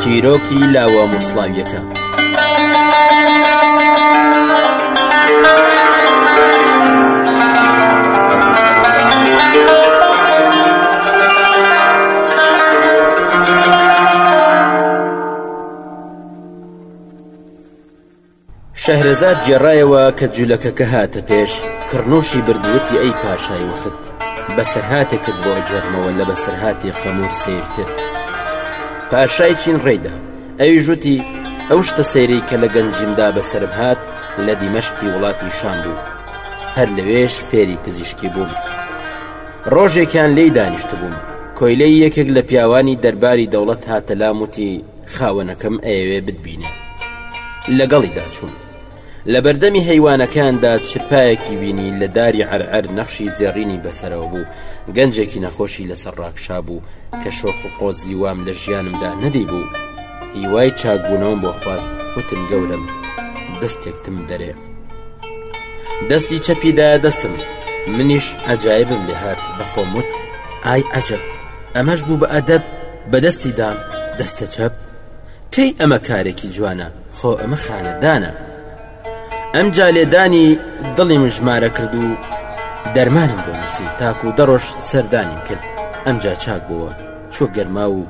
چیرۆکی لاوە موسڵاویەکە شەهرەزاد گێڕایەوە کە جولەکەکە هاتە پێش کڕنۆشی بردووتی ئەی پاشای وخت بەسەرهاتێکت بۆ جەرمەوە لە بەسەرهاتی قەمور سیرتر پاشای چین ڕێدا ئەوی ژووتی ئەو شتە سەیری کە لە گەنجیمدا بەسرم هات لە دیمەشتی وڵاتی شان بوو هەر لەوێش فێری پزیشکی بووم ڕۆژێکیان لی دانیشت بووم کۆیلەی یەکێک لە پیاوانی دەرباری دەوڵەت هاتەلاموتی خاوەنەکەم ئەیەوێ بتبینێ لەگەڵیدا چوون لە بەردەمی هەیوانەکاندا چرپایەکی بینی لە داری عەرعەر نەخشی زێڕینی بەسەرەوە بوو گەنجێکی نەخۆشی لەسەر ڕاکشا بوو کە شۆخ و قۆزی وام لە ژیانمدا نەدی بوو هیوای چاکبوونەوەم بۆ خواست وتم گەورم دەستێکتم دەرێ دەستی چەپیدا دەستم منیش عجایبم لێهات بەخۆموت ئای عجب ئەمەش بوو بە ئەدەب بەدەستی دام دەستە چەپ کەی ئەمە کارێکی جوانە خۆ ئەمە خانەدانە ئەم جالێدانی دڵی مژمارە کرد و دەرمانم بۆ نووسی تاکو و دەڕۆژ سەردانیم کرد ئەمجا چاک بووە چۆ گەرما و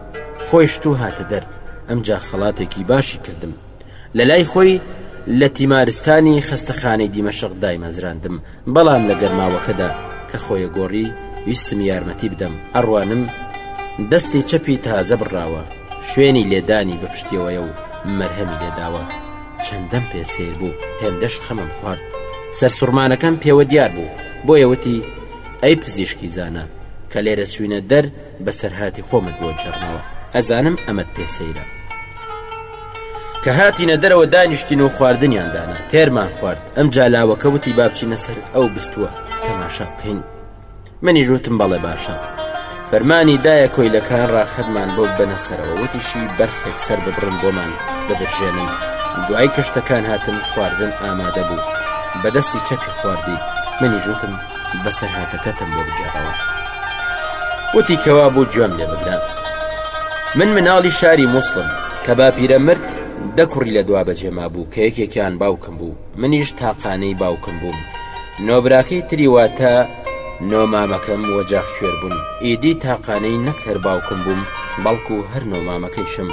خۆشت و هاتە دەر ئەمجا خەڵاتێکی باشی کردم لەلای خۆی لە تیمارستانی خەستەخانەی دیمەشق دایمەزراندم، بەڵام لە گەرماوەکەدا کە خۆیە گۆڕی ویستم یارمەتی بدەم، ئەڕوانم دەستی چەپی تازە بڕاوە، شوێنی لێدانی بە پشتیەوەیە و مەرهەمی لێداوە، چەندەم پێ سەیر بوو هێندەش خەمم خوارد، سەرسوڕمانەکەم پێوە دیار بوو، بۆیە وتی، ئەی پزیشکی زانا، کە لێرە چووینە دەر بەسەرهاتی خۆمت بۆ گێڕمەوە، ئەزانم ئەمەت پێ سەیرە. کە هاتینە دەرەوە دانیشتین و خواردنیان دانا تێرمان خوارد ئەم جالاوەکە وتی بابچینە سەر ئەو بستووە تەماشا بکەین منی ژوتم بەڵێ باشە فەرمانی دایە کۆیلەکان ڕاخەرمان بۆ بنە سەرەوە وتیشی بەرخێک سەر ببڕن بۆمان ببژێنن دوای کەشتەکان هاتن خواردن ئامادە بوو بەدەستی چەپی خواردی منی ژوتم بەسەرهاتەکەتم بۆ بگێڕەوە وتی کەوا بوو گوێم لێ بگرە من مناڵی شاری مووسڵم کە باپیرە مرد دەکوڕی لە دوا بەجێ مابوو کە یەکێکیان باوکم بوو منیش تاقانەی باوکم بووم نۆبراکەی تری واتە نۆمامەکەم وەجاخ کوێر بوون ئیدی تاقانەی نەکەر باوکم بووم بەڵکو هەر نۆمامەکەیشم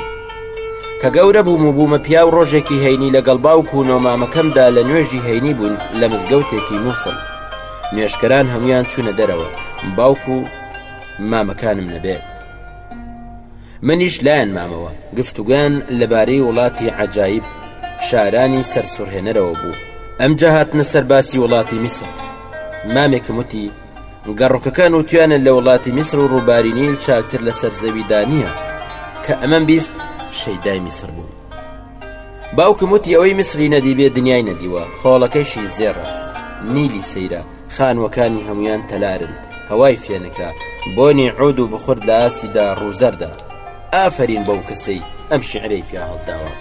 کە گەورە بووم و بوومە پیاو ڕۆژێکی هەینی لەگەڵ باوک و نۆمامەکەمدا لە نوێژی هەینی بوون لە مزگەوتێکی مووسڵ نوێشکەران هەمویان چوونە دەرەوە باوک و مامەکانم نەبێ منیش لایەن مامەوە گفتوگان لەبارەی وڵاتی عجایب شارانی سەرسوڕهێنەرەوە بوو ئەم جاهاتنە سەرباسی وڵاتی میسر مامێکم وتی گەڕۆکەکان وتویانە لە وڵاتی میسر و ڕووباری نیل چاکتر لەسەر زەویدا نییە کە ئەمەم بیست شەیدای میسر بوو باوکم وتی ئەوەی میسری نەدیبێ دنیای نەدیوە خۆڵەکەشی زێڕە نیلی سەیرە خانوەکانی هەمویان تەلارن هەوای فێنەکە بۆنی عود و بخورد لە ئاستیدا ڕووزەردا ئافرین بەو کەسەی ئەم شعرەی پیا هەڵداوە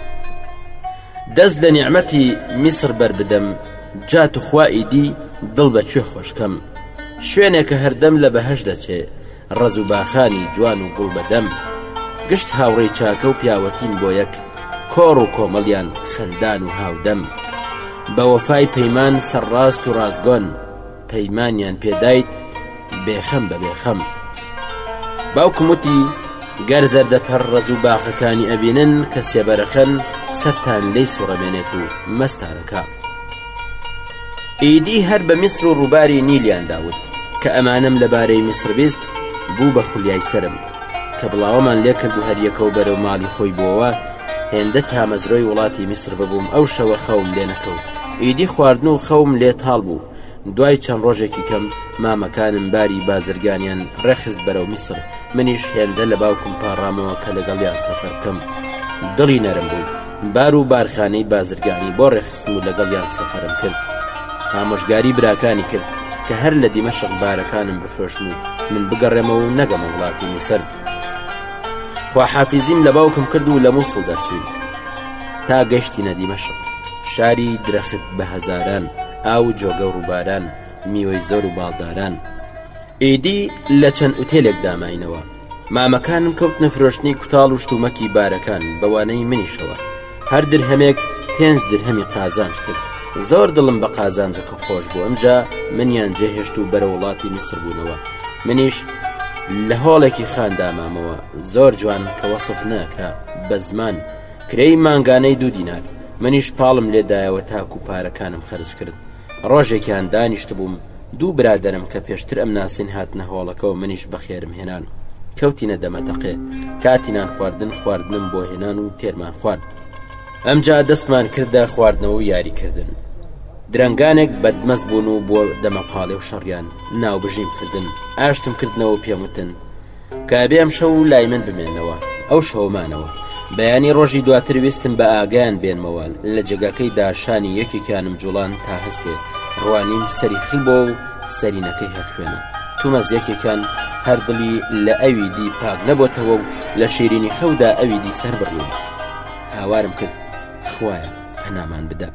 دەست لە نیعمەتی میسر بەربدەم جا توخوا ئیدی دڵ بە کوێ خۆشکەم شوێنێکە هەردەم لە بەهەش دەچێ ڕەز و باخانی جوان و گوڵ بەدەم گشت هاوڕێی چاکە و پیاوەتیم بۆ یەک کۆڕ و کۆمەڵیان خەندان و هاودەم بە وەفای پەیمان سەرڕاست و ڕاستگۆن پەیمانیان پێدایت بێخەم بە بێخەم باوکم وتی گەر زەردە پەر ڕز و باخەکانی ئەبینن کە سێبەرەخەن سەران لی سوڕەمێنێت و مەستانەکە ئیدی هەر بە میسر و ڕووباری نیلیان داوت کە ئەمانم لەبارەی میسربیست بوو بە خولیای سرم کە بڵاوەمان لێکرد و هەریەکەو بەرەو ماڵی خۆی بۆەوە هێندە تامەزرۆی وڵاتی میسر ببووم ئەو شەوە خەوم لێ نەکەوت ئیدی خواردن و خەوم لێ تاڵ بوو. دوای چەند ڕۆژێکی کەم مامەکانم باری بازرگانیان ڕێکخست بەرەو میسر، منیش هێندە لە باوکم پاڕامەوە کە لەگەڵیان سەفەر بکەم. دڵی نەرم بوو، بار و بارخانەی بازرگانی بۆ ڕێکخستم و لەگەڵیان سەفەرم کرد. ئامۆژگاری براکانی کرد کە هەر لە دیمەشق بارەکانم بفرۆشم و من بگەڕێمەوە و نەگەمە وڵاتی میسر. خواحافیزیم لە باوکم کرد و لە مووسڵ دەرچووین تا گەشتینە دیمەشق شاری درەخت بە هەزاران ئاو و جۆگە و ڕووباران میوەی زۆر و باڵداران ئیدی لە چەند ئوتێلێک داماینەوە مامەکانم کەوت نەفرۆشتنی کوتاڵ و شتومەکی بارەکان بەوانەی منیشەوە هەر درهەمێک پێنج درهەمی قازانج کرد زۆر دڵم بە قازانجەکە خۆش بوو ئەمجا منیان جێهێشت و بەرە وڵاتی میسر بوونەوە منیش لە هۆڵێکی خاندامامەوە زۆر جوان کە وەصف ناکە بە زمان کرێی مانگانەی دوو دینار منیش پاڵم لێدایەوە تاکو پارەکانم خرج کرد ڕۆژێکیان دانیشتبووم، دوو برادەرم کە پێشتر ئەمناسین هاتنە هۆڵەکەەوە منیش بەخێرم هێنان. کەوتینە دەمەتەقێ، کاتی نان خواردن خواردنم بۆ هێنان و تێرمان خوارد. ئەمجا دەستمان کردە خواردنەوە و یاریکردن. درەنگانێک بەدمەست بوون و بۆ دەمەقاڵێ و شەڕیان ناوبژیم کردن، ئاشتم کردنەوە و پێم وتن، کە ئەبێ ئەم شەو و لای من بمێنەوە ئەو شەو مانەوە بەیانی ڕۆژی دواتر ویستم بە ئاگیان بێنمەوە لە جێگاکەی داشانی یەکێکیانم جوڵان تا هەستێ ڕوانیم سەری خل بۆ و سەرینەکەی هەر خوێنە تومەز یەکێکان هەردڵی لە ئەوی دی پاک نەبتەوە و لە شیرینی خەودا ئەوی دی سەر بڕیوە هاوارم کرد خوایە پەنامان بدە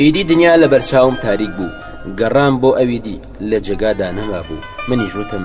ئیدی دنیا لە بەرچاوم تاریک بوو گەڕام بۆ ئەوی دی لە جێگادا نەما بوو منی ژوتم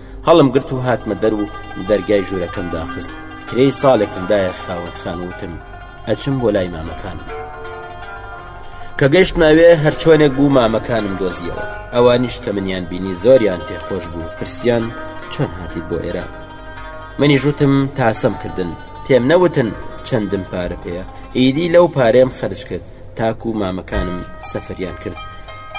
هەڵم گرت و هاتمە دەر و دەرگای ژوورەکەم داخست کرێی ساڵێکم دایە خاوەتان وتم ئەچم بۆ لای مامەکانم کە گەشت ناوێ هەرچۆنێک بوو مامەکانم دۆزیەوە ئەوانیش کە منیان بینی زۆریان پێخۆش بوو پرسیان چۆن هاتیت بۆ ئێرە منی ژوتم تاسەم کردن پێم نەوتن چەندم پارە پێە ئیدی لەو پارێم خرج کرد تاکو و مامەکانم سەفریان کرد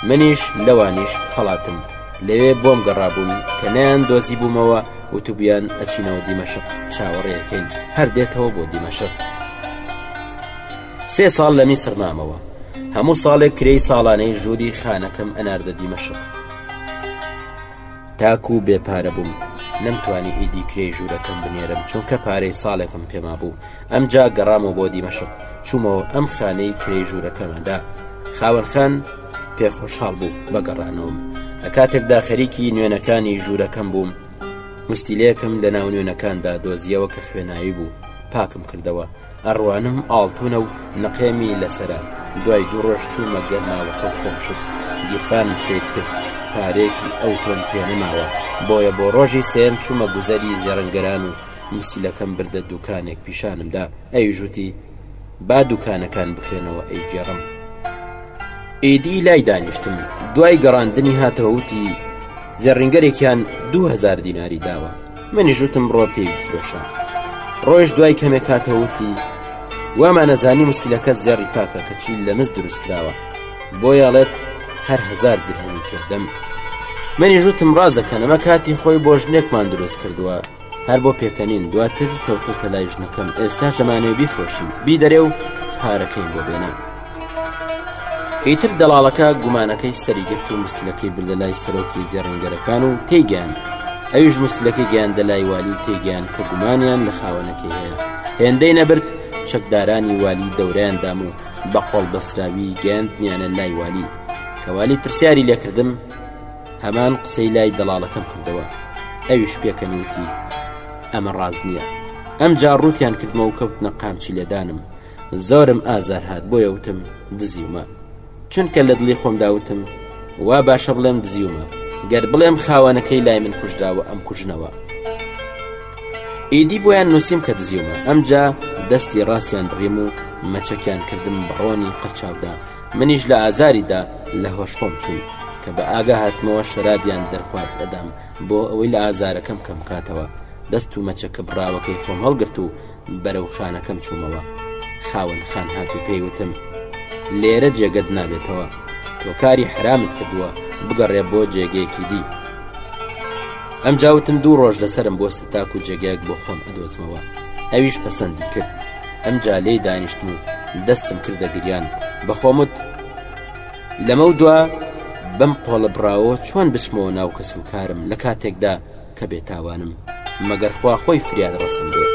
منیش لەوانیش هەڵاتم لەوێ بۆم گەڕابوون کە نیان دۆزی بوومەوە وتوبیان ئەچینەوە دیمەشق چاوەڕێەکەین هەر دێتەوە بۆ دیمەشق سێ ساڵ لە میسر مامەوە هەموو ساڵێک کرێی ساڵانەی ژووری خانەکەم ئەناردە دیمەشق تاکو و بێپارە بووم نەمتوانی ئیدی کرێ ژوورەکەم بنێرم چونکە پارەی ساڵێکم پێما بوو ئەمجا گەڕامەوە بۆ دیمەشق چوومەوە ئەم خانەی کرێی ژوورەکەماندا خاوەنخان پێخۆشحاڵ بوو بەگەڕانەوەم لە کاتێکدا خەریکی نوێنەکانی ژوورەکەم بووم مستیلەکەم لە ناو نوێنەکاندا دۆزیەوە کە خوێناوی بوو پاکم کردەوە ئەڕوانم ئاڵتونە و نقێمی لەسرە دوای دوو ڕۆژ چوومە گەرماوەکە و خۆشت گیرفان سیر کرد پارێکی ئەو تۆم پێنەماوە بۆیە بۆ ڕۆژی سێن چوومە گوزەری زێڕنگەران و مسیلەکەم بردە دوکانێک پیشانم دا ئەویش وتی با دوکانەکان بکرێنەوە ئەیگێڕم ئیدی لای دانیشتم دوای گەڕاندنی هاتەوەوتی زێڕینگەرێکیان دوهزار دیناری داوە منی ژوتم بڕۆ پێی فرۆشە ڕۆژ دوای کەمێک هاتەوەوتی وامانەزانی مستیلەکە زێڕی پاکە کەچی لە مز دروست کراوە بۆ یاڵێت هەر هزار درهەمی پێدەم منی ژوتم ڕازەکەنەمە کاتی خۆی بۆ ژنێکمان دروست کردووە هەر بۆ پێکەنین دواتر کەوتۆتە لای ژنەکەم ئێستا ژەمانێ بیفرۆشی بیدەرێ و پارەکەی بۆ بێنە ئیتر دەڵالەکە گومانەکەی سەری گرت و مسلەکەی بردە لای سەرۆکی زێڕنگەرەکان و تێیگەیان ئەویش مسلەکەی گەیاندە لای والی و تێگەیان کە گومانیان لە خاوەنەکەی هەیە هێندەی نەبرد چەکدارانی والی دەوریان دام و بە قۆڵ بەسراوی گەیاندنیانە لای والی کەوالی پرسیاری لێکردم هەمان قسەی لای دەڵاڵەکەم کردەوە ئەویش پێکەنیوتی ئەمە ڕاست نییە ئەم جا ڕوتیان کردمە و کەوتنە قامچی لێدانم زۆرم ئازار هاات بۆیە وتم دزیومە چونکە لە دڵی خۆم داوتم وا باشە بڵێم دزیومە گەر بڵێم خاوەنەکەی لای من کوژراوە ئەم کوژنەوە ئیدی بۆیان نووسیم کە دزیومە ئەمجا دەستی ڕاستیان بڕیم و مەچەکیان کردم بڕۆنی قەرچاودا منیش لە ئازاریدا لە هۆش خۆم چوو کە بە ئاگا هاتمەوە شەرابیان دەرخوارد ئەدام بۆ ئەوەی لە ئازارەکەم کەم کاتەوە دەست و مەچەکە بڕاوەکەی خۆم هەڵگرت و بەرەو خانەکەم چوومەوە خاوەن خان هات و پێیوتم لێرە جێگەت نابێتەوە تۆکاری حرامت کردووە بگەڕێ بۆ جێگەیەکی دی ئەم جاوتن دوو ڕۆژ لەسرم بۆ ستاک و جێگەیەک بۆ خۆم ئەدۆزمەوە ئەویش پەسەندی کرد ئەمجا لێ دانیشتم و دەستم کردە گریان بەخۆمت لەمە دوا بەم قۆڵە بڕاوە چۆن بچمەوە ناو کەس و کارم لە کاتێکدا کە بێتاوانم مەگەر خوا خۆی فریاد ڕسم بێت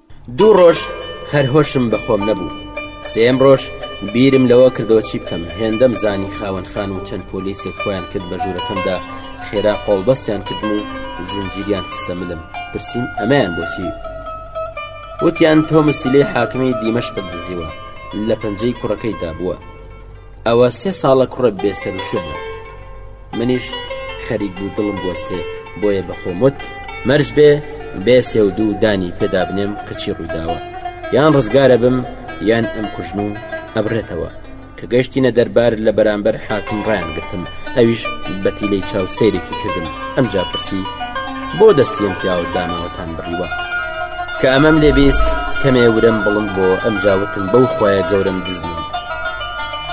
دوو ڕۆژ هەر هۆشم بە خۆم نەبوو سێم ڕۆژ بیرم لەوە کردەوە چی بکەم هێندەم زانی خاوەن خان و چەند پۆلیسێک خۆیان کرد بە ژوورەکەمدا خێرا قۆڵبەستیان کردم و زنجیریان خستە ملم پرسییم ئەمەیان بۆچی وتیان تۆ مستیلەی حاکمی دیمەشقت دزیوە لە پەنجەی کوڕەکەیدا بووە ئەوە سێ ساڵە کوڕە بێ سەر و شوێنە منیش خەریک بوو دڵم بستێ بۆیە بەخۆمت مەرج بێ بێ سێ و دوو دانی پێدابنێم کەچی ڕووداوە یان ڕزگارە بم یان ئەم کوژن و ئەبرێتەوە کە گەشتینە دەربار لە بەرامبەر حاکم ڕیان گرتم ئەویش بەتیلەی چاو سەیرێکی کردم ئەم جاپرسی بۆ دەستیم پیاوە داماوەتان بڕیوە کە ئەمەم لێبیست کەمێ ورم بڵند بۆ ئەم جاوتم بەو خۆیە گەورم دزنی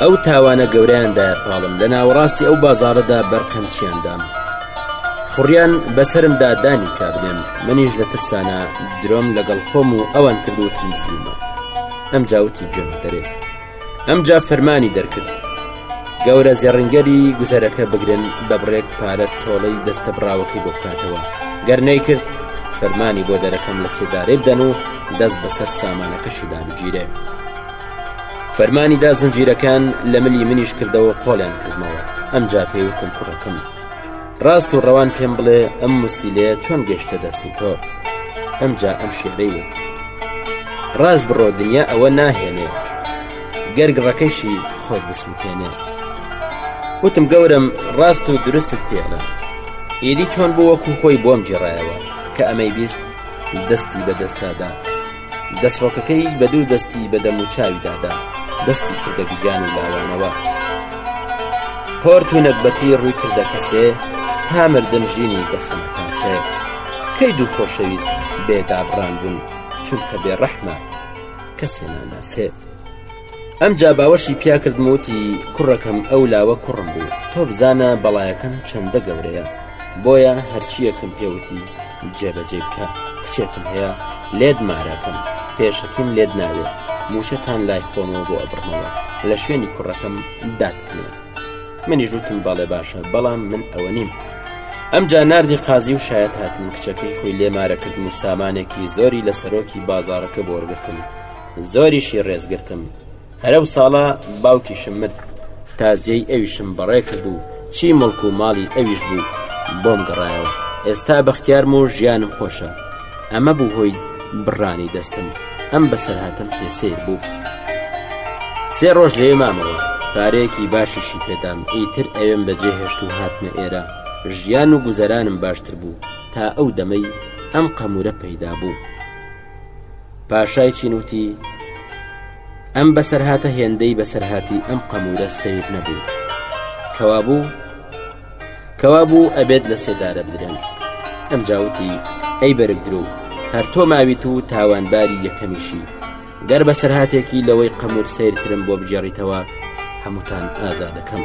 ئەو تاوانە گەوریاندا پاڵم لە ناوەڕاستی ئەو بازارەدا بەرقەمچیاندام خوڕیان بەسرمدا دانی کابنێن منیش لە ترسانە درۆم لەگەڵ خۆم و ئەوان کردو تنسیمە ئەم جاوتی جەم دەرێت ئەم جا فەرمانی دەرکرد گەورە زێڕنگەری گوزەرەکە بگرن بە بڕێک پارە تۆڵەی دەستە بڕاوەکەی بۆ بکاتەوە گەر نەیکرد فەرمانی بۆ دەرەکەم لە سێدارێ بدەن و دەست بەسەر سامانەکەشیدا بگیرێ فەرمانی دا زنجیرەکان لە ملی منیش کردەوە قۆڵیان کردمەوە ئەمجا پێی وتم کوڕەکەم ڕاست و ڕەوان پێم بڵێ ئەم مسیلێ چۆن گەشتە دەستی تۆ ئەمجا ئەم شێرەی وت ڕاست بڕۆ دنیا ئەوە ناهێنێ گەرگڕەکەشی خۆت بسووتێنێ وتم گەورم ڕاست و درستت پێڵە ئیدی چۆن بۆ وەکو خۆی بۆم جێڕایەوە کە ئەمەی بیست دەستی بەدەستادا دەستڕۆکەکەی بە دوو دەستی بە دەموچاویدا دا، دەستی کردە گریان و لاوانەوە. قۆرت و نەگبەتی ڕووی کردە کەسێ، تا مردن ژینی بە خەمە تاسێ. کەی دوو خۆشەویست بێ دابڕان بوون، چونکە بێ ڕەحمە کەسێ ناناسێ. ئەمجا باوەشی پیا کردم وتی، کوڕەکەم ئەو لاوە کوڕم بوو، تۆ بزانە بەڵایەکەم چەندە گەورەیە، بۆیە هەرچییەکم پێ وتی جێبەجێی بکە، کچێکم هەیە لێت مارەکەم، پێشەکیم لێت ناوێ، مووچەتان لای خۆمەوە بۆ ئەبڕمەوە، لە شوێنی کوڕەکەم دات ئەنێم. منیش وتم بەڵێ باشە، بەڵام من ئەوە نیم. ئەمجا ناردی قازی و شایەت هاتن، کچەکەی خۆی لێ مارە کردم و سامانێکی زۆری لە سەرۆکی بازاڕەکە بۆ وەرگرتم. زۆریشی ڕێز گرتم هەرەو ساڵە باوکیشم مرد تازیەی ئەویشم بەڕێ کرد و چی مڵک و ماڵی ئەویش بوو بۆم گەڕایەوە ئێستا بەختیارم و ژیانم خۆشە ئەمە بوو هۆی بڕانی دەستم ئەم بەسەرهاتم پێسیر بوو سێ ڕۆژ لێ مامەوە پارەیەکی باشیشی پێدام ئیتر ئەوێم بەجێ هێشت و هاتمە ئێرە ژیان و گوزەرانم باشتر بوو تا ئەو دەمەی ئەم قەمورە پەیدا بوو پاشای چین وتی، ئەم بەسەرهاتە هێندەی بەسەرهاتی ئەم قەمورە سەیر نەبوو. کەوابوو، کەوابوو ئەبێت لە سێدارە بدرێن. ئەم جاوتی، ئەی بەرگ درو، هەر تۆ ماویت و تاوانباری یەکەمیشی. گەر بەسەرهاتێکی لەوەی قەمور سەیرترم بۆ بگێڕیتەوە، هەمووتان ئازادەکەم.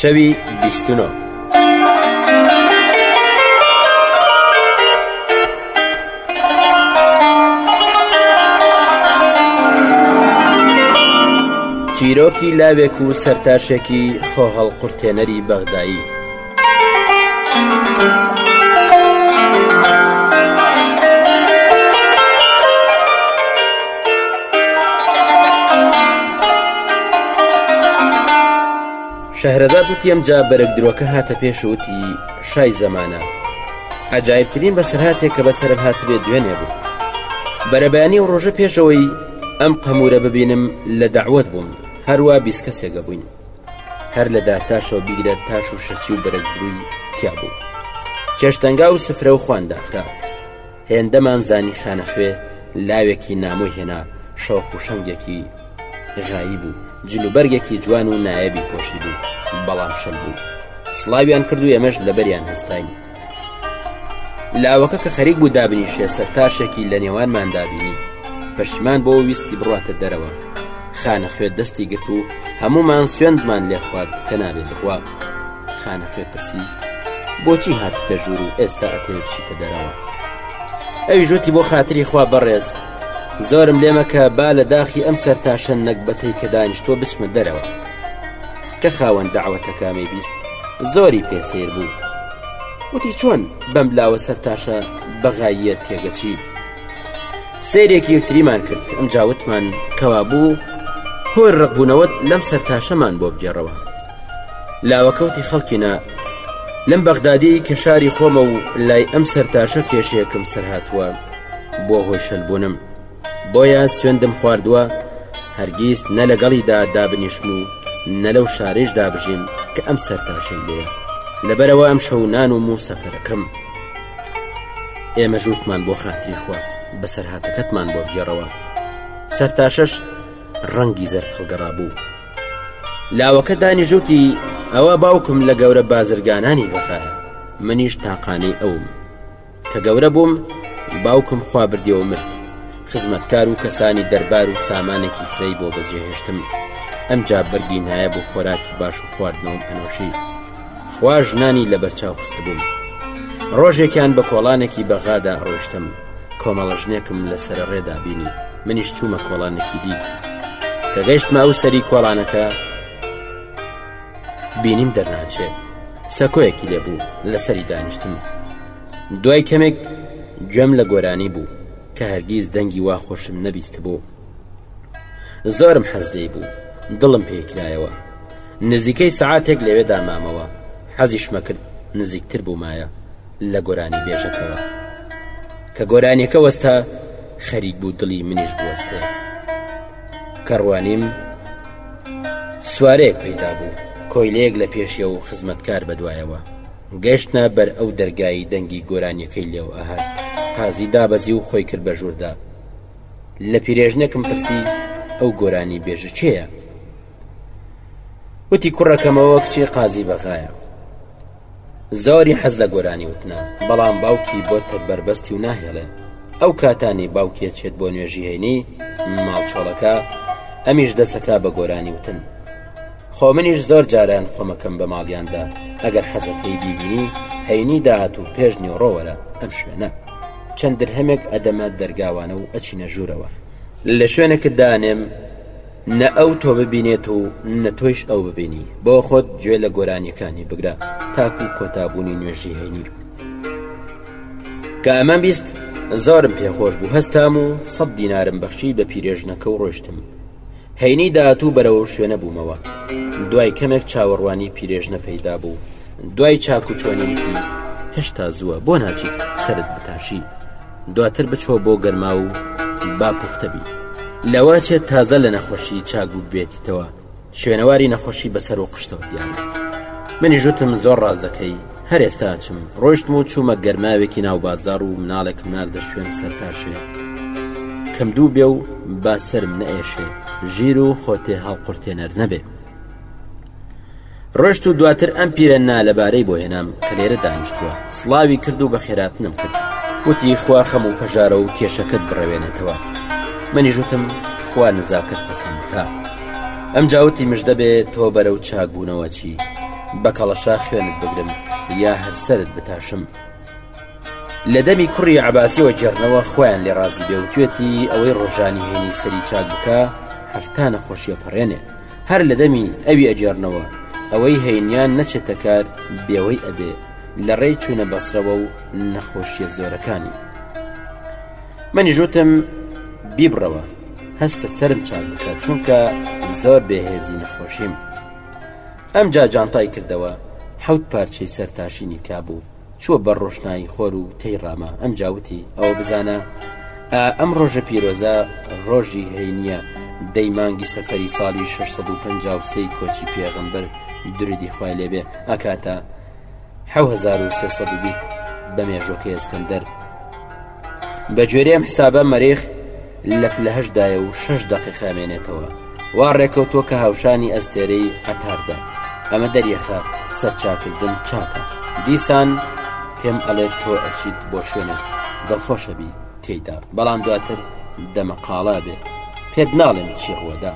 شەوی بیست و نۆ. چیرۆکی لاوێک و سەرتاشێکی خۆهەڵقورتێنەری بەغدایی شەهرەزاد وتی ئەم جا بەرەک درۆکە هاتە پێش وتی شای زەمانە عجاایبترین بەسەرهاتێک کە بەسرم هاتبێ دوێنێ بوو بەرەبانی و ڕۆژە پێشەوەی ئەم قەمورە ببینم لە داوت بووم هەروە بیست کەسێگە بووین هەر لە دارتاشەوە بیگرە تاش و شەچی و بەرەگدرووی تیا بوو چێشتەنگا و سفرە و خوان داخرا هێندەمان زانی خانەخوێ لاوێکی نامۆی هێنا شەوە خوشەنگێکی غایی بوو جلوبەرگێکی جوان و نایەبی پۆشی بوو بەڵام شەل بوو سڵاویان کرد و ئێمەش لەبەریان هەستاین لاوەکە کە خەریک بوو دابنیشێ سەر تاشێکی لە نێوانمان دابینی پەشیمان بۆ ویستی بڕاتە دەرەوە خانە خوێت دەستی گرت و هەمومان سوێندمان لێ خوارد کە نابێ بڕوا خانە خوێ پرسی بۆچی هاتیتە ژوور و ئێستا ئەتێ بچیتە دەرەوە ئەوی ژوتی بۆ خاتری خوا بەڕێز زۆرم لێمە کە با لە داخی ئەم سەر تاشە نەگبەتەی کە دانیشتوە بچمە دەرەوە کە خاوەن دەعوەتە کامەی بیست زۆری پێ سیر بوو وتی چۆن بەم بلاوە سەر تاشە بەغاییە تێگەچی سێرێکی یەکتریمان کرد ئەم جاوتمان کەوا بوو هۆی ڕقبوونەوەت لەم سەر تاشەمان بۆ بگێڕەوە لاوەکەوتی خەڵکینە لەم بەغدادی کە شاری خۆمە و لای ئەم سەرتاشە کێشێکم سەرهاتووە بۆ هۆی شەلبوونم بۆیە سوێندم خواردووە هەرگیز نە لەگەڵیدا دابنیشم و نە لەو شارەیشدا بژیم کە ئەم سەر تاشەی لێ لەبەرەوە ئەم شەو نان و موو سەفەرەکەم ئێمە ژووتمان بۆ خاتری خوا بەسەر هاتەکەتمان بۆ بگێڕەوە سەر تاشەش ڕەنگی زەر هەڵگەڕا بوو لاوەکە دانی ژووتی ئەوە باوکم لە گەورە بازرگانانی بەخایە منیش تاقانەی ئەوم کە گەورە بووم باوکم خوا بردیەوە مرد خزمەتکار و کەسانی دەربار و سامانێکی فرەی بۆ بەجێهێشتم ئەم جا بەرگی نایە بۆ خۆراکی باش و خواردنەوەم ئەنۆشی خواش نانی لە بەرچاو خست بووم ڕۆژێکیان بە کۆڵانێکی بەغادا ڕۆشتم کۆمەڵە ژنێکم لە سرە ڕێدا بینی منیش چوومە کۆڵانێکی دی کە گەشتمە ئەو سەری کۆڵانەکە بینیم دەرناچێت سەکۆیەکی لێ بوو لەسەری دانیشتم دوای کەمێک گوێم لە گۆرانی بوو کە هەرگیز دەنگی وا خۆشم نەبیست بوو زۆرم حەزدەی بوو دڵم پێکرایەوە نزیکەی سعاتێک لەوێدا مامەوە حەزیشمە کرد نزیکتر بوومایە لە گۆرانی بێژەکەەوە کە گۆرانیەکە وەستا خەریک بوو دڵی منیش بوەستێ کە ڕوانیم سوارەیەک پەیدا بوو کۆیلەیەک لە پێشیە و خزمەتکار بەدوایەوە گەشتە بەر ئەو دەرگایی دەنگی گۆرانیەکەی لێو ئەهات قازی دابەزی و خۆی کرد بە ژووردا لە پیرێژنێکم پرسی ئەو گۆرانی بێژە چێە وتی کوڕەکەمەوە کچی قازی بەغایە زۆری حەز لە گۆرانی وتنە بەڵام باوکی بۆ تەک بەربەستی و ناهێڵێ ئەو کاتانی باوکیە چێت بۆ نوێژی هەینی ماڵچۆڵەکە ئەمیش دەسەکە بە گۆرانی وتن خۆ منیش زۆر جاران خۆمەکەم بە ماڵیاندا ئەگەر حەزەکەی بیبینی هەینی داهات و پێش نیوڕۆوەرە ئەم شوێنە چەند درهەمێک ئەدەمە دەرگاوانە و ئەچینە ژوورەوە لە شوێنێکت دانێم نە ئەو تۆ ببینێت و نە تۆیش ئەو ببینی بۆ خۆت گوێ لە گۆرانیەکانی بگرە تاکو کۆتا بوونی نوێژی هەینی کە ئەمەم بیست زۆرم پێخۆش بوو هەستام و سەد دینارم بەخشی بە پیرێژنەکە و ڕۆشتم هەینی داهاتوو بەرەوە شوێنە بوومەوە دوای کەمێک چاوەڕوانی پیرێژنە پەیدا بوو دوای چاک و چۆنیکی هەشتا زووە بۆ ناچیت سرت بتاشی دواتر بچۆ بۆ گەرما و با پوختەبی لەواچێت تازە لە نەخۆشی چاک بوو بێتیتەوە شوێنەواری نەخۆشی بەسەر و قشتەوە دیارە منی ژوتم زۆر ڕازەکەی هەر ئێستا چم ڕۆشتم و چوومە گەرماوێکی ناو بازار و مناڵێک ناردە شوێن سەرتاشێ کەم دوو بێ و با سرم نەئێشێ ژیر و خۆتێ هەڵقورتێنەر نەبێ ڕۆشت و دواتر ئەم پیرە نالەبارەی بۆ هێنام کە لێرە دانیشتووە سڵاوی کرد و بەخێراتنم کرد وتی خوا خەم و پەژارە و کێشەکەت بڕەوێنێتەوە منیژوتم خوا نزاکەت پسند بکە ئەم جاوتی مش دەبێت تۆ بەرە و چاکبوونەوە چی بە کەڵەشا خوێنت بگرم یا هەر سرت بتاشم لە دەمی کوڕی عباسیەوە جێرنەوە خۆیان لێ ڕازی بێ و توێتی ئەوەی ڕۆژانی هێنی سەری چاک بکە هەفتانە خۆشیە پەڕێنێ هەر لە دەمی ئەوی ئەگێڕنەوە ئەوەی هەینیان نەچێتە کار بێوەی ئەبێ لە ڕێی چوونە بەسرەوە و نەخۆشیە زۆرەکانی منی ژوتم بیبڕەوە هەستە سرم چاک بکە چونکە زۆر بێهێزی نەخۆشیم ئەم جا جانتای کردەوە حەوت پارچەی سەرتاشینی کابوو چووە بەر ڕۆشنایی خۆر و تێیڕاما، ئەمجا وتی، ئەوە بزانە، ئا ئەم ڕۆژە پیرۆزە، ڕۆژی هەینییە، دەی مانگی سەفەری ساڵی شەش سەد و پەنجا و سێی کۆچی پێغەمبەر، درودی خوای لێ بێ، ئەکاتە حەو هەزار و سێ سەد و بیست بە مێژووەکەی ئەسکەندەر. بە گوێرەی ئەم حسابە مەریخ لە پلە هەشدایە و شش دقی خامێنێتەوە وا ڕێکەوتووە کە هاوشانی ئەستێرەی عتاردا ئەمە دەریەخە سەرچاکردن چاکە دیسان پێم ئەڵێت تۆ ئەچیت بۆ شوێنێک دڵخۆشەبی تێیدا بەڵام دواتر دەمەقاڵا بێ پێت ناڵێم چی ڕوەدا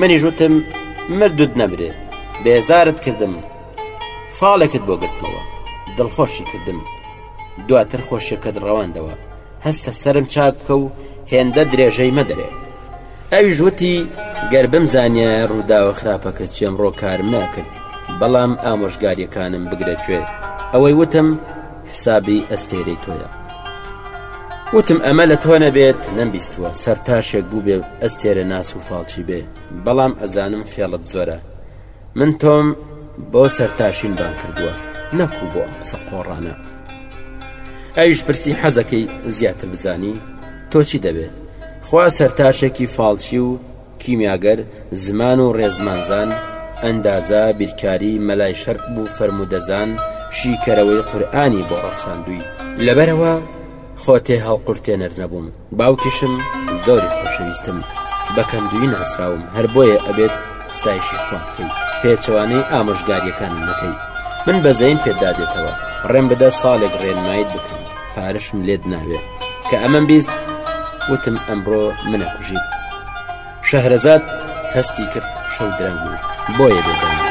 منیش وتم مردت نەبرێ بێزارت کردم فاڵێکت بۆ گرتمەوە دڵخۆشی کردم دواتر خۆشیەکەت ڕەواندەوە هەستە سرم چاک بکە و هێندە درێژەی مەدەرێ ئەویش وتی گەر بم زانیە ڕووداوە خراپەکە چێم ڕۆکارم ناکرد بەڵام ئامۆژگاریەکانم بگرە کوێ ئەوەی وتم حسابی ئەستێرەی تۆیە وتم ئەمە لە تۆ نەبێت نەمبیستوە سەر تاشێک بوو بێ ئەستێرە ناس و فاڵچی بێ بەڵام ئەزانم فێڵت زۆرە من تۆم بۆ سەرتاشین بان کردووە نەکو بۆ ئەم قسە قۆڕانە ئەویش پرسی حەزەکەی زیاتر بزانی تۆ چی دەبێت خوا سەرتاشێکی فاڵچی و کیمیاگەر زمان و ڕێزمانزان ئەندازە بیرکاری مەلای شەرق بوو فەرمودەزان شیکەرەوەی قورآانی بۆ ڕەخساندووی لەبەرەوە خۆ تێ هەڵقورتێنەر نەبووم باوکیشم زۆری خۆشەویستم بە کەندوی ناسراوم هەر بۆیە ئەبێت ستایشی خوا بکەی پێچەوانەی ئامۆژگاریەکان نەکەی من بەزەین پێدادێتەوە ڕێم بدە ساڵێک ڕێنمایت بکەم پارشم لێت ناوێت کە ئەمەم بیست وتم ئەمڕۆ منە کوژیت شەهرەزاد هەستی کرد شەو درەنگ بوو بۆیە بێدەنگ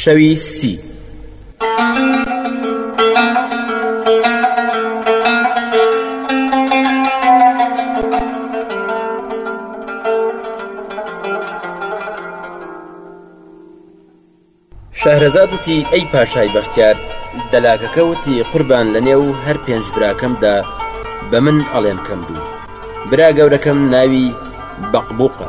شەوی سی شەهرەزاد وتی ئەی پاشای بەختیار دەلاکەکە وتی قوربان لە نێو هەر پێنج براکەمدا بە من ئەڵێن کەم بوو برا گەورەکەم ناوی بەقبووقە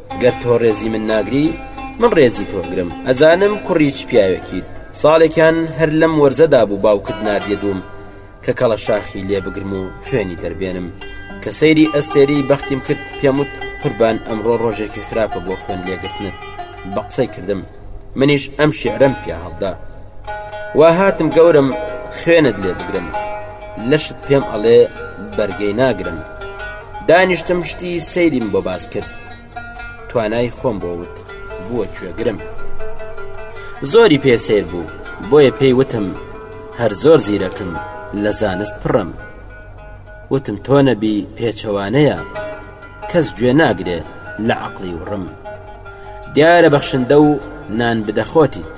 گەر تۆ ڕێزی من ناگری من ڕێزی تۆ بگرم ئەزانم کوڕی چ پیاوێکیت ساڵێکیان هەر لەم وەرزەدا بوو باوکت ناردیە دووم کە کەڵە شاخی لێ بگرم و خوێنی دەربێنم کە سەیری ئەستێرەی بەختیم کرد پێم وت قوربان ئەمڕۆ ڕۆژێکی خراپە بۆ خوێن لێگرتنت بە قسەی کردم منیش ئەم شعرم پیا هەڵدا وا هاتم گەورم خوێنت لێ بگرم لەشت پێم ئەڵێ بەرگەی ناگرم دانیشتم شتی سەیریم بۆ باس کرد توانای خۆم بۆ وت بووە کوێگرم زۆری پێ سیر بوو بۆیە پێی وتم هەر زۆر زیرەکم لە زانست پڕم وتم تۆ نەبی پێچەوانەیە کەس گوێ ناگرێ لە عەقڵی وڕم دیارە بەخشندە و نان بدە خۆتیت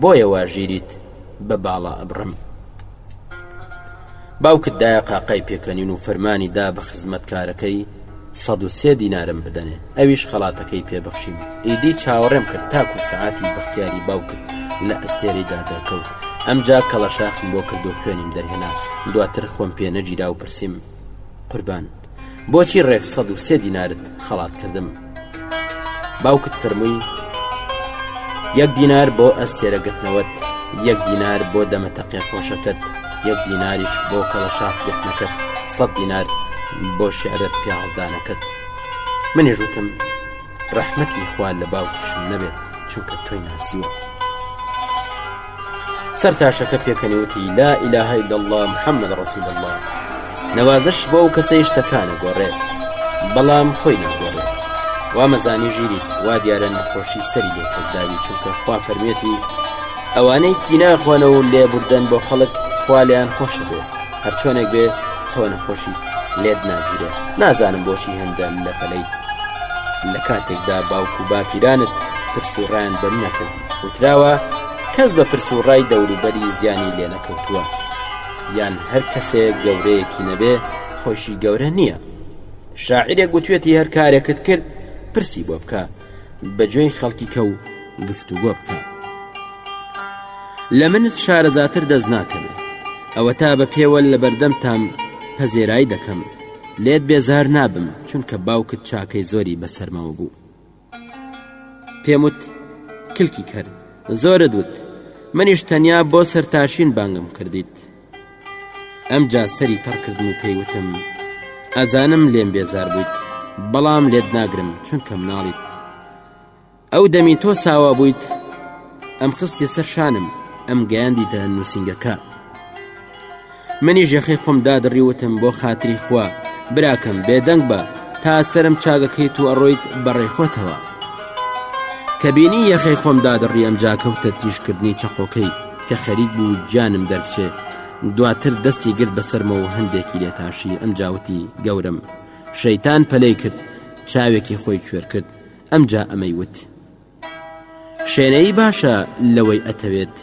بۆیە واژیریت بە باڵا ئەبڕم باوکت دایە قاقای پێکەنین و فەرمانی دا بە خزمەتکارەکەی سەد و سێ دینارم بدەنێ ئەویش خەڵاتەکەی پێ بەخشیم ئیدی چاوەڕێم کرد تاکو سەعاتی بەختیاری باوکت لە ئەستێرەیدا دەرکەوت ئەمجا کەڵەشاخم بۆ کرد و خوێنیم دەرهێنا دواتر خۆم پێ نەگیرا و پرسیم قوربان بۆچی ڕێک سەد و سێ دینارت خەڵات کردم باوکت فەرمووی یەک دینار بۆ ئەستێرە گرتنەوەت یەک دینار بۆ دەمەتەقێ خۆشەکەت یەک دیناریش بۆ کەڵە شاخ گرتنەکەت سەد دینار بۆ شعرت پیاڵدانەکەت منیش وتم ڕەحمەتی خوار لە باوکیشم نەبێت چونکە تۆی ناسیوە سەر تاشەکە پێکەنی وتی لا ئیلاهە الا الله محمد رسول الله نەوازش بۆ و کەسەی شتەکانە گۆڕێ بەڵام خۆی ناگۆڕێ وامەزانی ژیری وا دیارە نەخۆشی سەری لێ کردداوی چونکە خوا فەرمێتی ئەوانەی کیناخواانە و لێبوردەن بۆ خەڵک خوالیان خۆش بێ هەرچۆنێک بێ تۆ نەخۆشی لێت ناگیرێ نازانم بۆچی هێندە لە پەلەی لە کاتێکدا باوکو باپیرانت پرسوڕان بەم نەکرد وتراوە کەس بە پرس و ڕای دەوروبەری زیانی لێ نەکەوتووە یان هەر کەسێ گەورەیەکی نەبێ خۆشی گەورە نییە شاعرێک گوتوێتی هەر کارێکت کرد پرسی بۆ بکە بە جوێی خەڵکی کە و گفتوگۆ بکە لە منت شارەزاتر دەست ناکەن ئەوە تا بە پێوە لە بەردەمتان پەزێرایی دەکەم لێت بێزار نابم چونکە باوکت چاکەی زۆری بەسەرمەوە بوو پێم وت کلکی کەر زۆرت وت منیش تەنیا بۆ سەرتاشین بانگم کردیت ئەمجا سەری تەڕکردن و پێیوتم ئەزانم لێم بێزار بوویت بەڵام لێت ناگرم چونکە مناڵیت ئەو دەمی تۆ ساوا بوویت ئەم خستی سەر شانم ئەم گەیاندیتە نووسنگەکە منیش یەخەی خۆم دادڕی وتم بۆ خاتری خوا براکەم بێدەنگ بە تا سرم چاگەکەیت و ئەڕۆیت بەڕێ خۆتەوە کە بینی یەخەی خۆم دادڕی ئەم جاکەوتە تیشکردنی چەقۆکەی کە خەریک بوو گیانم دەرچێ دواتر دەستی گرت بەسەرمە و هەندێکی لێتاشی ئەم جاوتی گەورم شەیتان پەلەی کرد چاوێکی خۆی کوێر کرد ئەمجا ئەمەی وت شێنەیی باشە لەوەی ئەتەوێت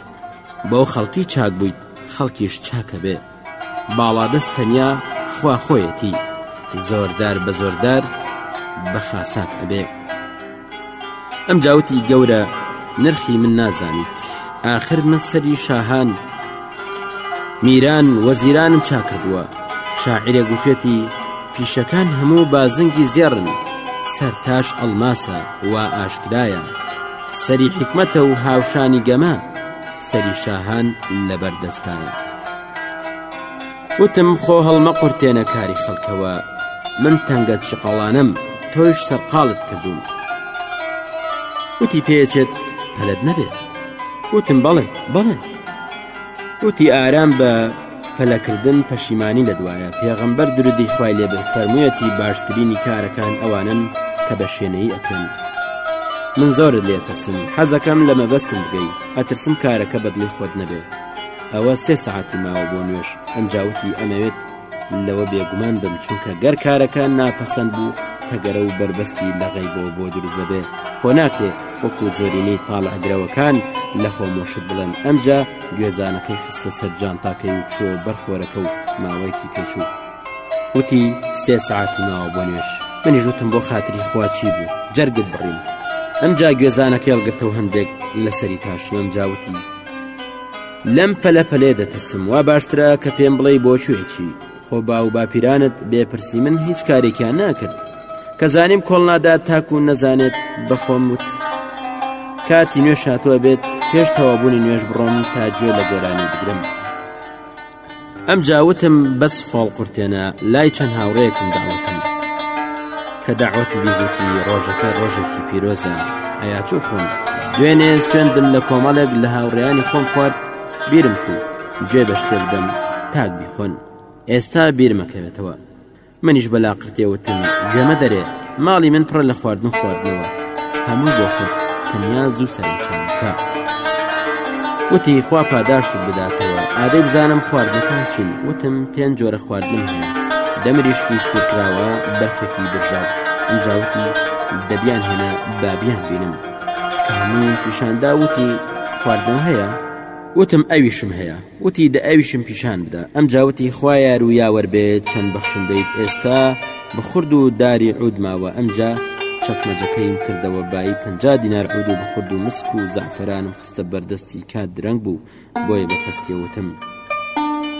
بۆ خەڵکی چاک بوویت خەڵکیش چاکە بێ باڵادەست تەنیا خوا خۆیەتی زۆردار بە زۆردار بە خاسات ئەبێ ئەم جاوتی گەورە نرخی من نازانیت آخر من سەری شاهان میران وەزیرانم چاکردووە شاعرێ گوتێتی پیشەکان هەموو بازنگی زێڕن سەرتاش ئەڵماسە وا ئاشکرایە سەری حیکمەتە و هاوشانی گەمە سەری شاهان لەبەر دەستایە وتم خۆ هەڵمە قورتێنە کاری خەڵکەوە من تەنگەت شقاڵانم تۆش سەرقاڵت کردوون وتی پێچێت پەلت نەبێت وتم بەڵێ بەڵێ وتی ئارام بە پەلەکردن پەشیمانی لە دوایە پێغەمبەر درودی خوای لێ بێت فەرموویەتی باشترینی کارەکان ئەوانن کە بە شێنەی ئەکەن من زۆرت لێ ترسم حەزەکەم لە مەبەستم بگەی ئەترسم کارەکە بەدڵی خۆت نەبێ ئەوە سێ سعاتی ماوە بۆ نوێش ئەمجاوتی ئەمەوێت لەوە بێگومان بم چونکە گەر کارەکە ناپەسەند بوو تەگەرە و بربەستی لەغی بۆ بۆ دروزەبێ خۆ ناکرێ وەکو زۆرینەی تاڵعگرەوەکان لە خۆمۆشت بڵێن ئەمجا گوێزانەکەی خستە سەر جانتاکەی و چووە بەر خۆرەکە و ماوەیەکی پێچوو وتی سێ سعاتی ماوە بۆ نوێش منی ژوتم بۆ خاتری خواچی بوو جەرگت بڕیم ئەمجا گوێزانەکەی هەڵگرتەوە هەندێک لەسەری تاشمەم جاوتی لەم پەلە پەلێ دەترسم وا باشترە کە پێم بڵێ بۆ کوێچی خۆ باو باپیرانت بێ پرسی من هیچ کارێکیان ناکرد کە زانیم کۆڵنادا تاکو نەزانێت بەخۆم وت کاتی نوێ شاتوە بێت پێش تەوابوونی نوێش بڕۆم تا گوێ لە گۆرانی بگرم ئەم جاوتم بەس خۆڵ قورتێنە لای چەند هاوڕێکم داوەتم کە داوەتی بیزوتی ڕۆژەکە ڕۆژێکی پیرۆزە ئەیا چوو خۆم دوێنێ سوێندم لە کۆمەڵێک لە هاوڕیانی خۆم خوارد بیرم چوو گوێ بە شتێ بدەم تاک بیخۆن ئێستا بیرمەکەوێتەوە منیش بەلا قرتێوتم گوێمە دەرێ ماڵی من پڕە لە خواردن خواردنەوە هەموو بۆ خۆت تەنیا زوو سەرچانکە وتی خوا پاداشت بداتەوە ئادەی بزانم خواردنەکان چین وتم پێنج جۆرە خواردن هەیە دەمریشتی سوکراوە بەرخێکی برژاو ئەنجاوتی دەبیان هێنا بابیان بینم ئەمین پیشاندا وتی خواردن هەیە وتم ئەویشم هەیە وتی دە ئەویشم پیشان بدە ئەم جاوتی خوا یار و یاوەەر بێت چەند بەخشندەیت ئێستا بخورد و داری عود ماوە ئەمجا چەکمەجەکەیم کردەوە بای پ دینار عود و بخورد و مسک و زەعفرانم خستە بەردەستی کات درەنگ بوو بۆیە بە پەستیە وتم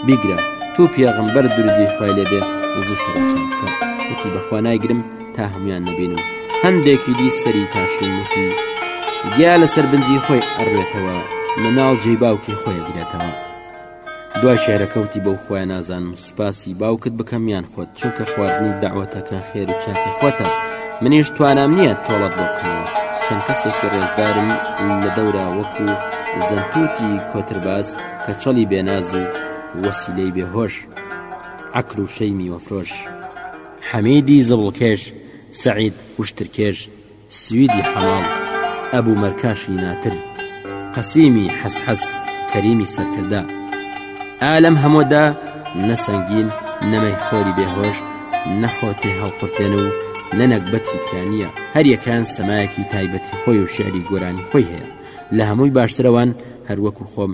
بیگرە تو پیاغمبەر درودی خوای لێبێ زوو سەر چاکە وتی بەخوا نایگرم تا هەموان نبین و هەندێکی دی سەری تاشین وتی گیا لەسەر بنجی خۆی ئەڕێتەوە مناڵ جێی باوکی خۆیەگرێتەوە دوای شعرەکەوتی بەو خۆیان نازانم سوپاسی باوکت بکەم یان خۆت چونکە خواردنی داوەتەکە خێر و چاکی خۆتە منیش توانام نییە تۆڵەت بۆ بکەمەوە چەند کەسێکی ڕێزدارم لە دەورا وەکو زەنتوتی کۆترباز کە چڵی بێناز و وەسیلەی بێهۆش عقل و شەی میوەفرۆش حەمیدی زبڵکێش سەعید وشترکێش سویدی حەماڵ، ئەبو مەرکاشی ناتر، قەسیمی حەسحەس، کەریمی سەرکردە. ئا لەم هەمۆدا نە سەنگین، نە مەیخۆری بێ هۆش، نە خۆ تێ هەڵقورتێن و نە نەگبەتی تیا نیە. هەر یەکەیان سەمایەکی تایبەتی خۆی و شیعری گۆرانی خۆی هەیە. لە هەمووی باشتر ئەوان هەر وەکو خۆم،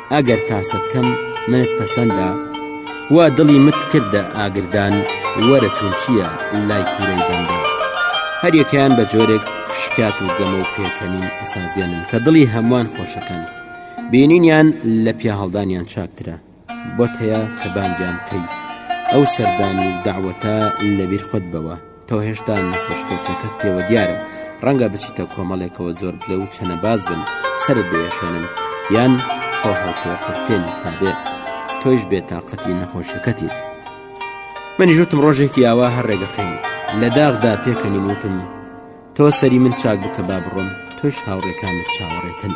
ئەگەر تاسەت کەم منت پەسەندە وا دڵی مت کردە ئاگردان وەرە تونچیە لای کورەی بەندە هەریەکەیان بە جۆرێک شکات و گەمە و پێکەنین ئەسازێنن کە دڵی هەمووان خۆشەکەن بینینیان لە پیاهڵدانیان چاکترە بۆت هەیە کە بانگیان کەی ئەو سەردانی داوەتە لەبیر خۆت بەوە تۆ هێشتا نەخۆشکەوتنەکەت پێوە دیارە ڕەنگە بچیتە کۆمەڵێکەوە زۆر بلێ و چەنە باز بن سرت بێشێنن یان خۆ هەڵتۆقرتێنی تابێ تۆیش بێ تااقەتی نەخۆشەکەتیت منی ژوتم ڕۆژێکی یاوە هەر ڕێگەخین لە داغدا پێکەنی وتم تۆ سەری من چاک بکە با بڕۆم تۆش هاوڕێکانت چاوەڕێتن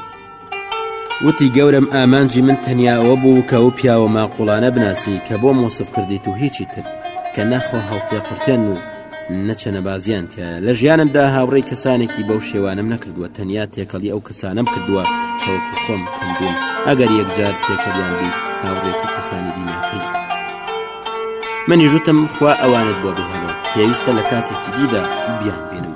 وتی گەورەم ئامانجی من تەنیا ئەوە بوو کە ئەو پیاوە ماقوڵانە بناسی کە بۆ مووسف کردیت و هیچی تر کە نەخۆ هەڵتێ قڕتێن و نەچەنە بازیان تایە لە ژیانمدا هاوڕێی کەسانێکی بەو شێوانم نەکردووە تەنیا تێکەڵی ئەو کەسانم کردووە کەوەکو خۆم کەمبوون ئەگەر یەکجار تێکەڵیان بی هاوڕێتی کەسانی دیناکەی منی ژوتم خوا ئەوانت بۆ بهێنەوە پێویستە لە کاتێکی دیدا بیان بێنم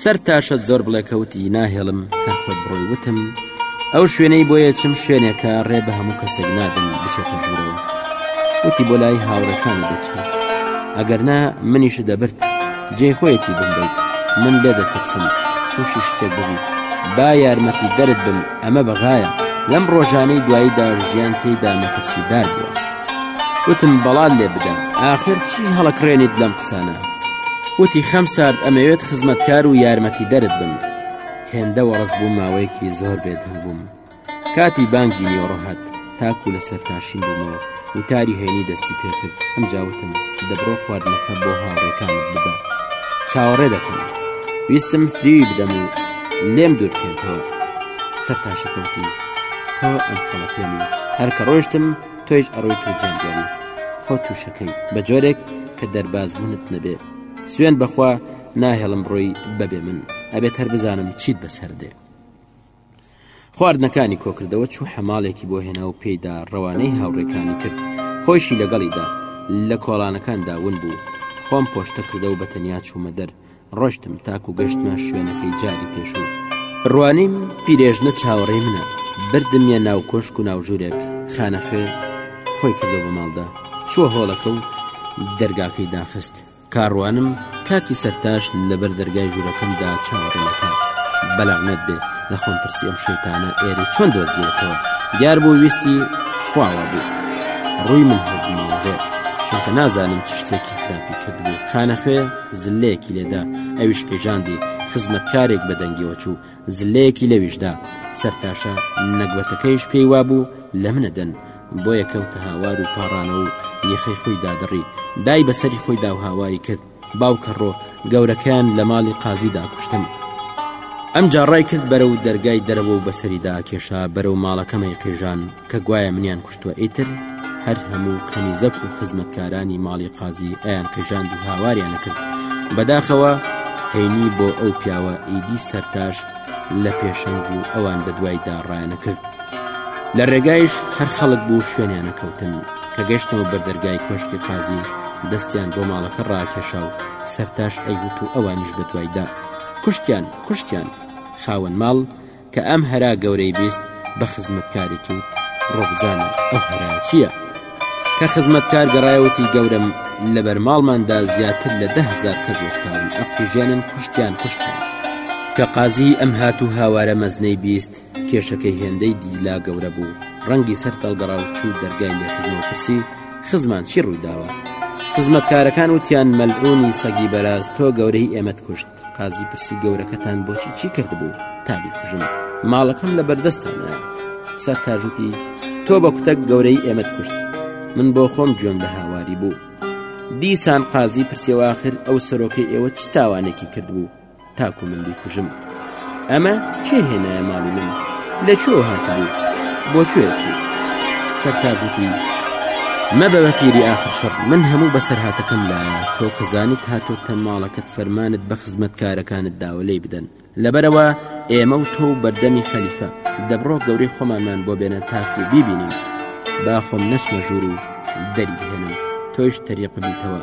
سەر تاشە زۆر بڵێ کەوتی ناهێڵم هەر خۆت بڕۆی وتم ئەو شوێنەی بۆیە چم شوێنێکە ڕێ بە هەموو کەسێک نادن بچێتە ژوورەوە وتی بۆ لای هاوڕەکانی دەچێت ئەگەر نا منیش دەبرد جێ خۆیەتی بمبیت من لێ دەترسم تووشی شتێک ببیت با یارمەتی دەرت بم ئەمە بەغایە لەم ڕۆژانەی دواییدا ژیان تێیدا مەترسیدار بووە وتم بەڵان لێ بدەم ئاخر چی هەڵەکڕێنیت لەم قسانە وتی خەم سارد ئەمەوێت خزمەتکار و یارمەتیدەرت بم هێندە وەڕز بوو ماوەیەکی زۆر بێت هەبووم کاتی بانگی نیۆڕەهات تاکو لەسەر تاشین بوومەوە وتاری هەینی دەستی پێکرد ئەم جاوتم دەبڕۆ خواردنەکە بۆ هاوڕێکانت بدە چاوەڕێ دەکەم ویستم فری بدەم و لێم دوور بکەێتەوە سەر تاشەکەوتی تۆ ئەم خەڵەتێنی هەرکە ڕۆشتم تۆیش ئەڕۆیت و جەنگەری خۆ تووشەکەی بە جۆرێک کە دەرباز بوونت نەبێ سوێن بەخوا ناهێڵم ڕۆی بەبێ من ئەبێت هەر بزانم چیت بەسەر دێ خواردنەکانی کۆکردەوە چوو حەماڵێکی بۆ هێنا و پێیدا ڕەوانەی هاوڕێکانی کرد خۆشی لەگەڵیدا لە کۆڵانەکاندا ون بوو خۆم پۆشتە کردە و بەتەنیا چوومە دەر ڕۆشتم تاکو گەشتمە شوێنەکەی جاری پێشوو ڕوانیم پیرێژنە چاوەڕێ منە بردمیە ناو کۆشک و ناوژورێک خانەخوێ خۆی کردو بە ماڵدا چووە هۆڵەکە و دەرگاکەی داخست کاڕوانم کاکی سەرتاش لەبەر دەرگای ژوورەکەمدا چاوەڕێنەکە بەلاغنەت بێ لە خۆم پرسی ئەم شەیتانە ئێری چۆن دۆزیێتەوە دیار بۆ ویستی خواوە بوو ڕووی من هەڵماڵێ چونکە نازانم چ شتێکی خراپی کردبوو خانەخوێ زللەیەکی لێدا ئەویش قیژاندی خزمەتکارێک بە دەنگیەوە چوو زللەیەکی لەویشدا سەرتاشە نەگوەتەکەیش پێی وابوو لە منەدەن بۆیە کەوتە هاوار و پاڕانە و یەخەی خۆی دادڕی دای بەسەری خۆی دا و هاواری کرد باوکە ڕۆ گەورەکەیان لە ماڵی قازیدا کوشتن ئەم جاڕای کرد بەرە و دەرگای دەرەوە و بەسەریدا کێشا بەرە و ماڵەکەمەی قێژان کە گوایە منیان کوشتوە ئیتر هەر هەموو کەنیزەک و خزمەتکارانی ماڵی قازی ئەیان قژاند و هاواریان نەکرد بەداخەوە هەینی بۆ ئەو پیاوە ئیدی سەرتاش لە پێشنگ و ئەوان بە دوایدا ڕایەنەکرد لە ڕێگایش هەر خەڵک بوو شوێنیانە کەوتن کە گەشتەوە بەردەرگای کۆشکی قازی دەستیان بۆ ماڵەکە ڕاکێشا و سەرتاش ئەیوت و ئەوانیش بە دوایدا کوشتیان کوشتیان خاوەن ماڵ کە ئەم هەرا گەورەی بیست بە خزمەتکارت و ڕۆ بزانە ئەو هەرایە چییە؟ کە خزمەتکار گەڕایە وتی گەورەم لەبەر ماڵماندا زیاتر لە دە هەزار کەس وەستاون ئەقیژێنن کوشتیان کوشتیان. کە قازی ئەم هات و هاوارە مەزنەی بیست، کێشەکەی هێندەی دی لا گەورە بوو، ڕەنگی سەر تەڵگەڕا و چوو دەرگای لێ کردن و پرسی، خزمان چی ڕووی داوە؟ خزمەتکارەکان وتیان مەلعوونی سەگی بەراز تۆ گەورەی ئێمەت کوشت. قازی پرسی گەورەکەتان بۆچی چی کردبوو تا بیکوژم ماڵەکەم لە بەردەستانە سەر تاژوتی تۆ بە کوتەک گەورەی ئێمەت کوشت من بۆ خۆم گوێم لە هاواری بوو دیسان قازی پرسیێواخر ئەو سەرۆکەی ئێوە چ تاوانێکی کردبوو تاکو من بیکوژم ئەمە کێ هێنایە ماڵی من لە کوێوە هاتبوو بۆ کوێ چوو سەرتاج وتی مەبە بە پیری ئاخر شەڕ من هەموو بەسەرهاتەکەم لایە تۆ کە زانیت هاتۆ تەن ماڵەکەت فەرمانت بە خزمەتکارەکانت داوە لی بدەن لەبەرەوە ئێمە و تۆ و بەردەمی خەلیفە دەبڕۆ گەورەی خۆمانمان بۆ بێنە تاکو بیبینین باخۆم نەچمە ژوور و دەریبهێنم تۆیش تەریق بیتەوە